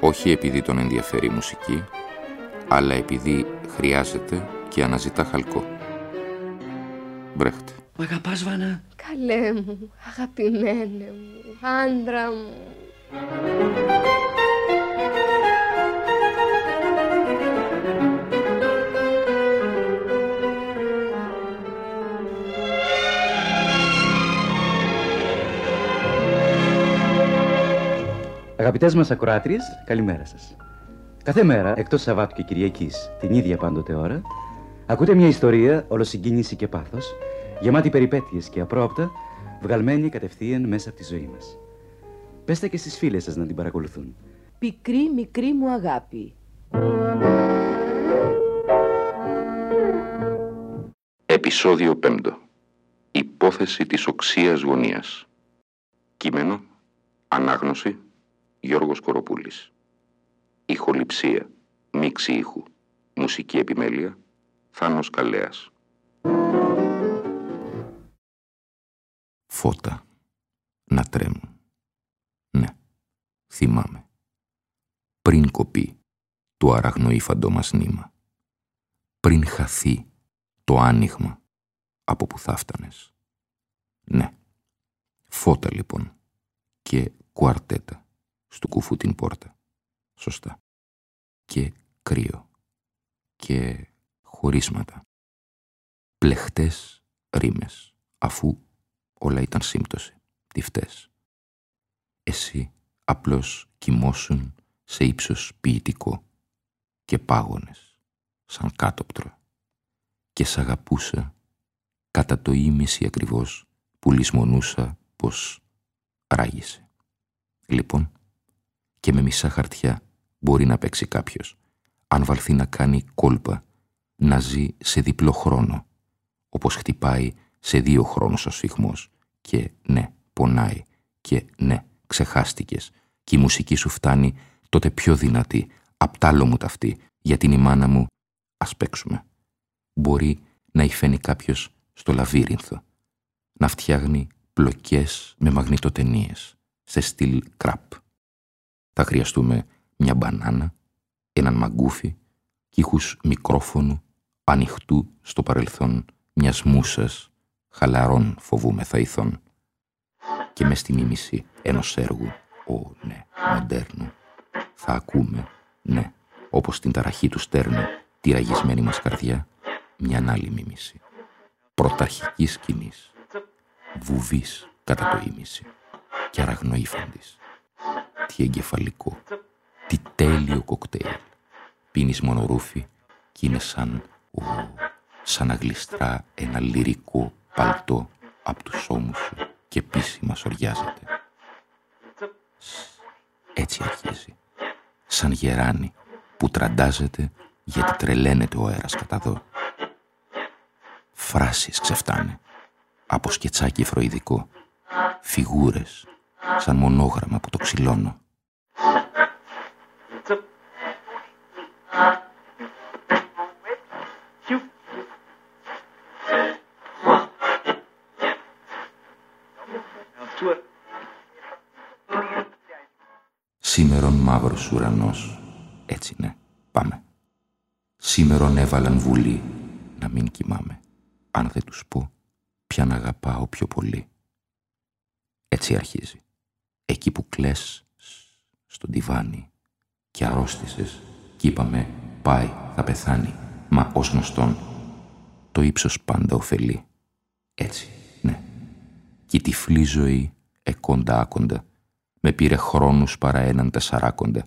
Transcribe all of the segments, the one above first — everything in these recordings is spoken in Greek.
όχι επειδή τον ενδιαφέρει η μουσική, αλλά επειδή χρειάζεται και αναζητά χαλκό. Μπρέχτε. Μ' αγαπάς, Βάνα; Καλέ μου, αγαπημένε μου, άντρα μου. Αγαπητές μας ακροάτριες, καλημέρα σας. Κάθε μέρα, εκτός Σαββάτου και Κυριακής, την ίδια πάντοτε ώρα, ακούτε μια ιστορία ολοσυγκίνηση και πάθος, γεμάτη περιπέτειες και απρόπτα, βγαλμένη κατευθείαν μέσα από τη ζωή μας. Πέστε και στις φίλες σας να την παρακολουθούν. Πικρή μικρή μου αγάπη. Επισόδιο 5. Υπόθεση της οξίας γωνίας. Κείμενο. Ανάγνωση. Γιώργος Κοροπούλης. Ηχοληψία, μίξη ήχου, μουσική επιμέλεια, Θάνος Καλέας. Φώτα, να τρέμουν. Ναι, θυμάμαι. Πριν κοπεί το αραγνοήφαντο μας νήμα. Πριν χαθεί το άνοιγμα από που θα φτάνες. Ναι, φώτα λοιπόν και κουαρτέτα στο κουφού την πόρτα. Σωστά. Και κρύο. Και χωρίσματα. Πλεχτές ρήμες, αφού όλα ήταν σύμπτωση, τυφτές. Εσύ απλώς κοιμόσουν σε ύψος ποιητικό και πάγονες, σαν κάτωπτρο. Και σ' αγαπούσα κατά το ίμιση ακριβώς που λησμονούσα πως ράγισε. Λοιπόν, και με μισά χαρτιά μπορεί να παίξει κάποιος. Αν βαλθεί να κάνει κόλπα, να ζει σε διπλό χρόνο, όπως χτυπάει σε δύο χρόνους ο σφιγμός. Και ναι, πονάει. Και ναι, ξεχάστηκες. Και η μουσική σου φτάνει τότε πιο δυνατή. Απτάλο μου ταυτή, γιατί η μάνα μου ας παίξουμε. Μπορεί να υφαίνει κάποιος στο λαβύρινθο, να φτιάχνει πλοκές με μαγνητοτενίες, σε στυλ κραπ θα χρειαστούμε μια μπανάνα, έναν μαγκούφι και ήχους μικρόφωνου ανοιχτού στο παρελθόν μιας μουσας χαλαρών φοβούμεθα ηθών. Και μες στη μίμηση ενός έργου, ο ναι, μοντέρνου, θα ακούμε, ναι, όπως την ταραχή του στέρνου, τη ραγισμένη μας καρδιά, μια άλλη μίμηση. Πρωταρχικής σκηνής, βουβής κατά το ίμιση και αραγνοήφαντης τι εγκεφαλικό, τι τέλειο κοκτέιλ. Πίνεις μονορούφι και είναι σαν, ο, σαν να γλιστρά ένα λυρικό παλτό από τους ώμους σου και επίσημα σοριάζεται. Έτσι αρχίζει. Σαν γεράνι που τραντάζεται γιατί τρελαίνεται ο αέρας κατά δω. Φράσεις ξεφτάνε. Από σκετσάκι φροηδικό. Φιγούρες σαν μονόγραμμα που το ξυλώνω. Σήμερον μαύρος ουρανός. Έτσι ναι, πάμε. Σήμερον έβαλαν βουλή να μην κοιμάμαι. Αν δεν τους πω, να αγαπάω πιο πολύ. Έτσι αρχίζει. Εκεί που κλαις στο τιβάνι και αρρώστησες κι είπαμε πάει, θα πεθάνει. Μα ως γνωστόν το ύψος πάντα ωφελεί. Έτσι, ναι. Κι η τυφλή ζωή εκόντα άκοντα με πήρε χρόνους παρά έναν τεσσαράκοντα.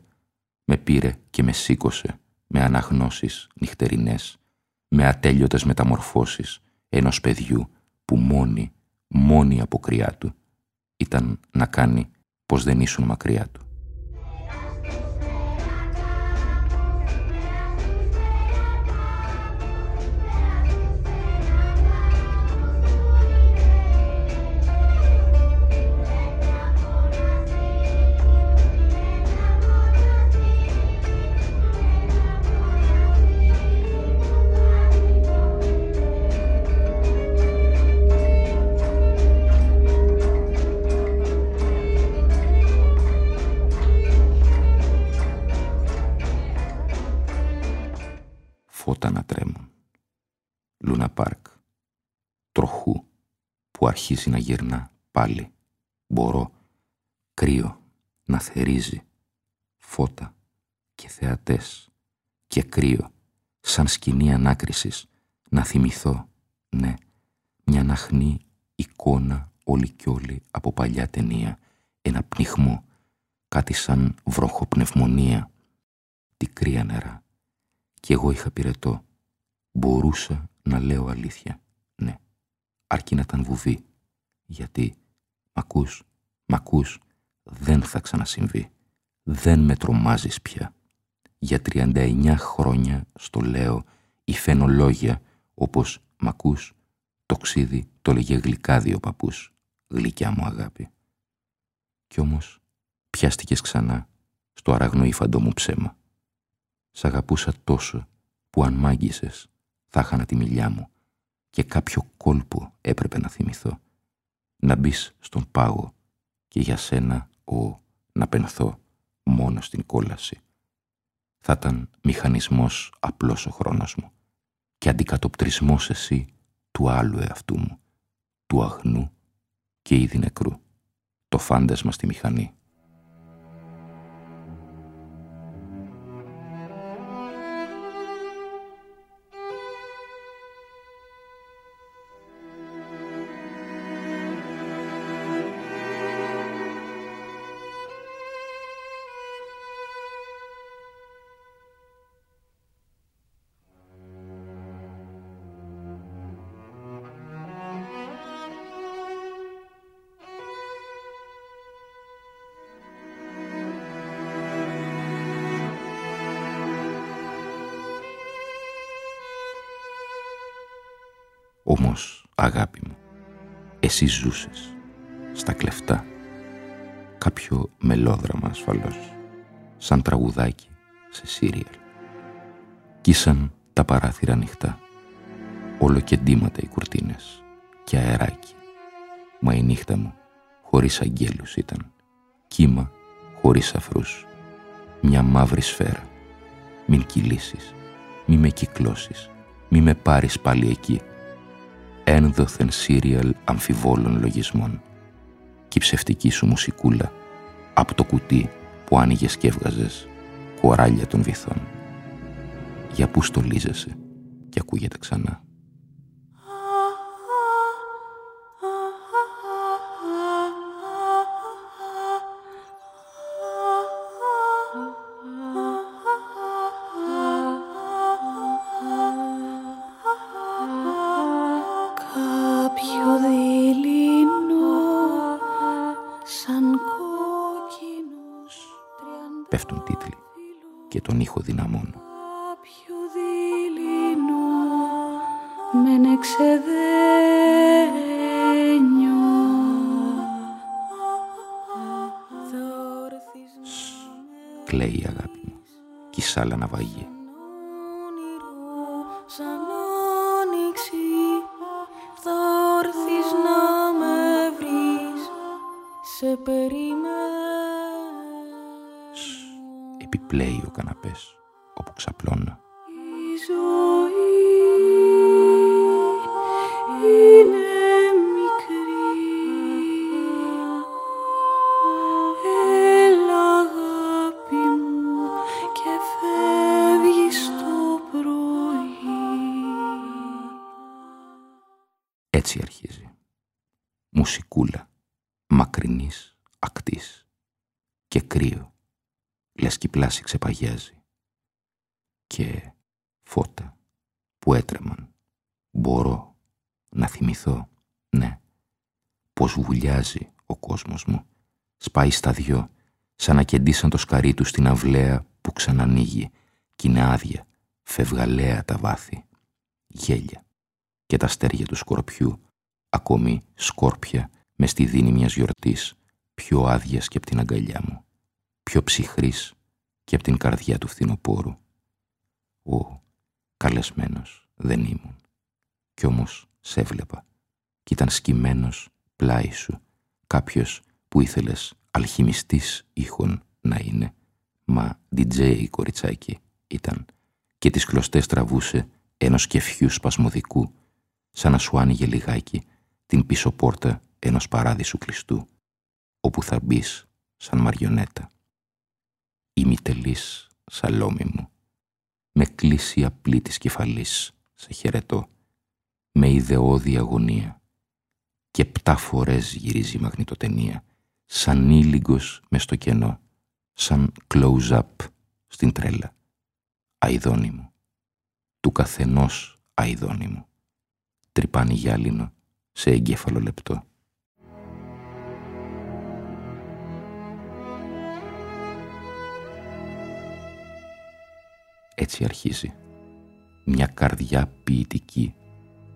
Με πήρε και με σήκωσε με αναγνώσεις νυχτερινές, με ατέλειωτες μεταμορφώσεις ενός παιδιού που μόνη, μόνη αποκριά του ήταν να κάνει πως δεν ήσουν μακριά του. Λούνα Πάρκ. Τροχού που αρχίζει να γυρνά πάλι. Μπορώ, κρύο, να θερίζει. Φώτα και θεατές και κρύο, σαν σκηνή ανάκρισης, να θυμηθώ, ναι, μια ναχνή εικόνα όλη κι όλη από παλιά ταινία, ένα πνιχμό, κάτι σαν βροχοπνευμονία, τι κρύα νερά. Κι εγώ είχα πυρετό, μπορούσα να λέω αλήθεια, ναι, αρκεί να ήταν βουβή, γιατί, μ' ακούς, μ' ακούς, δεν θα ξανασυμβεί, δεν με τρομάζεις πια. Για 39 χρόνια στο λέω η φαινολόγια, όπως μ' ακούς, το ξύδι το λέγε γλυκάδι ο παππούς, γλυκιά μου αγάπη. Κι όμως πιάστηκες ξανά στο αραγνοήφαντο μου ψέμα. Σ' αγαπούσα τόσο που αν μάγισες θα χάνα τη μιλιά μου και κάποιο κόλπο έπρεπε να θυμηθώ. Να μπεις στον πάγο και για σένα, ο, να πενθώ μόνο στην κόλαση. Θα ήταν μηχανισμός απλός ο χρόνος μου και αντικατοπτρισμός εσύ του άλλου εαυτού μου, του αγνού και ήδη νεκρού, το φάντασμα στη μηχανή. Όμως, αγάπη μου, εσύ ζούσες στα κλεφτά κάποιο μελόδραμα ασφαλώς, σαν τραγουδάκι σε σύριαλ. Κίσαν τα παράθυρα ανοιχτά, όλο και ντύματα οι κουρτίνες και αεράκι. Μα η νύχτα μου χωρίς αγγέλους ήταν, κύμα χωρίς αφρούς, μια μαύρη σφαίρα. Μην κυλήσεις, μη με κυκλώσεις, μη με πάρεις πάλι εκεί, ένδοθεν σύριαλ αμφιβόλων λογισμών και η ψευτική σου μουσικούλα από το κουτί που άνοιγες και έβγαζες κοράλια των βυθών. Για πού στολίζεσαι και ακούγεται ξανά. Πέφτουν τίτλοι και τον ήχο δυναμώνω. με Κλαίει η αγάπη μου κι η σάλα να Σε περιμένω επιπλέει ο καναπές όπου ξαπλώνα. Η ζωή είναι μικρή Έλα αγάπη μου και φεύγεις το πρωί Έτσι αρχίζει. Μουσικούλα μακρινής ακτής και κρύο λες κι η πλάση ξεπαγιάζει. Και φώτα που έτρεμαν. Μπορώ να θυμηθώ, ναι, πως βουλιάζει ο κόσμος μου. Σπάει στα δυο, σαν να κεντήσαν το σκαρί τους στην αυλαία που ξανανοίγει κι είναι άδεια, φευγαλαία τα βάθη, γέλια και τα αστέρια του σκορπιού, ακόμη σκόρπια μες στη δίνη μιας γιορτής, πιο άδειας και από την αγκαλιά μου πιο ψυχρής και από την καρδιά του φθινοπόρου. Ο καλεσμένος δεν ήμουν. Κι όμως σε έβλεπα κι ήταν σκυμμένος πλάι σου κάποιος που ήθελες αλχημιστής ήχων να είναι, μα DJ κοριτσάκι ήταν και τις κλωστές τραβούσε ενός κεφιού σπασμωδικού, σαν να σου άνοιγε λιγάκι την πίσω πόρτα ενός παράδεισου κλειστού, όπου θα μπεις σαν μαριονέτα. Ημιτελής σαλόμι μου, με κλίση απλή της κεφαλής, σε χαιρετώ, με ιδεώδη αγωνία. Και πτά φορές γυρίζει η μαγνητοτενία, σαν ήλιγκος μες στο κενό, σαν close-up στην τρέλα. Αιδόνι μου, του καθενός αιδόνι μου, τρυπάνει γυάλινο σε εγκέφαλο λεπτό. Έτσι αρχίζει. Μια καρδιά ποιητική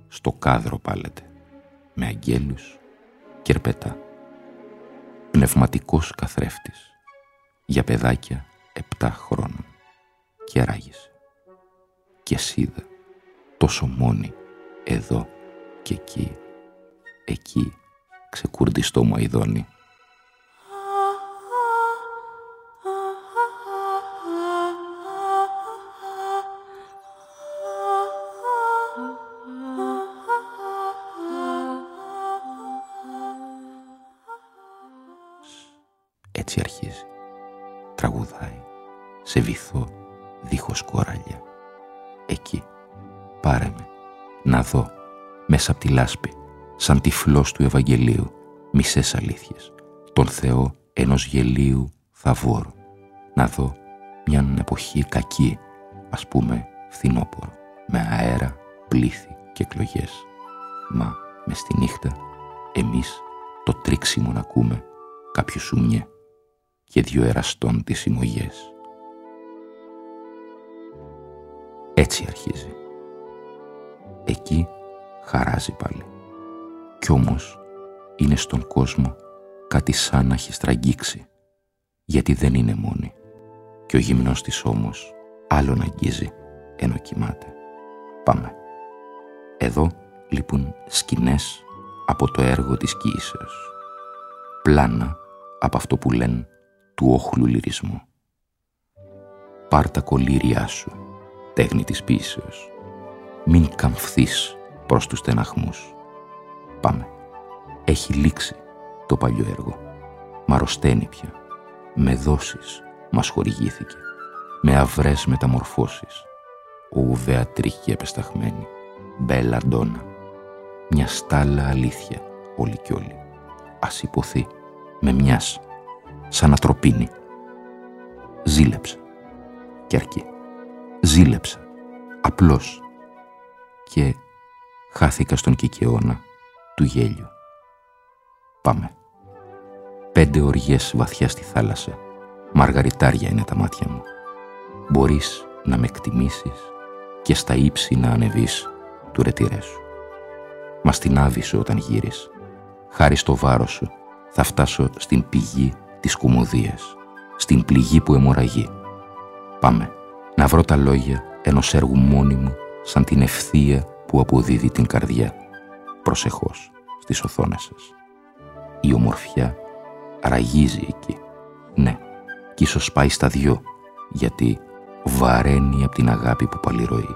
στο κάδρο πάλεται. Με αγγέλους και ερπετά. Πνευματικός καθρέφτης. Για παιδάκια επτά χρόνων. Και ράγισε. Και σίδα. Τόσο μόνη. Εδώ και εκεί. Εκεί ξεκουρδιστό μου αηδόνι Έτσι αρχίζει. Τραγουδάει. Σε βυθό δίχως κοράλια. Εκεί. Πάρε με. Να δω. Μέσα από τη λάσπη. Σαν τυφλός του Ευαγγελίου. Μισές αλήθειες. Τον Θεό ενός γελίου θαβόρου. Να δω μια εποχή κακή. Ας πούμε φθινόπορο. Με αέρα, πλήθη και εκλογές. Μα μες στη νύχτα εμείς το τρίξιμο να ακούμε κάποιος σουμιέ και δυο εραστών τις συμμογές. Έτσι αρχίζει. Εκεί χαράζει πάλι. Κι όμως είναι στον κόσμο κάτι σαν να έχει στραγγίξει, γιατί δεν είναι μόνη. Και ο γυμνός της όμως άλλον αγγίζει ενώ κοιμάται. Πάμε. Εδώ λείπουν σκηνές από το έργο της κοίησεως. Πλάνα από αυτό που λένε του όχλου λυρισμού. Πάρ τα κολλήριά σου, τέχνη της πίσεως. Μην καμφθείς προς τους στεναχμούς. Πάμε. Έχει λήξει το παλιό έργο. Μ' αρρωσταίνει πια. Με δόσεις μας χορηγήθηκε. Με αυρές μεταμορφώσεις. Ο ουβέα τρίχη επεσταχμένη. Μπέλα ντόνα. Μια στάλα αλήθεια όλοι κι όλοι. Ας υποθεί με μιας σαν να τροπίνει. Ζήλεψα. Και αρκεί. Ζήλεψα. Απλώς. Και χάθηκα στον κικαιώνα του γέλιου. Πάμε. Πέντε οργές βαθιά στη θάλασσα. Μαργαριτάρια είναι τα μάτια μου. Μπορείς να με εκτιμήσεις και στα ύψη να ανεβείς του ρετυρέ σου. Μα στην άβυσο όταν γύρεις, χάρη στο βάρος σου, θα φτάσω στην πηγή της κουμωδίας, στην πληγή που αιμορραγεί. Πάμε, να βρω τα λόγια ενός έργου μόνιμου σαν την ευθεία που αποδίδει την καρδιά. Προσεχώς στις οθόνες σας. Η ομορφιά ραγίζει εκεί. Ναι, κι ίσως πάει στα δυο, γιατί βαραίνει από την αγάπη που παλιροεί.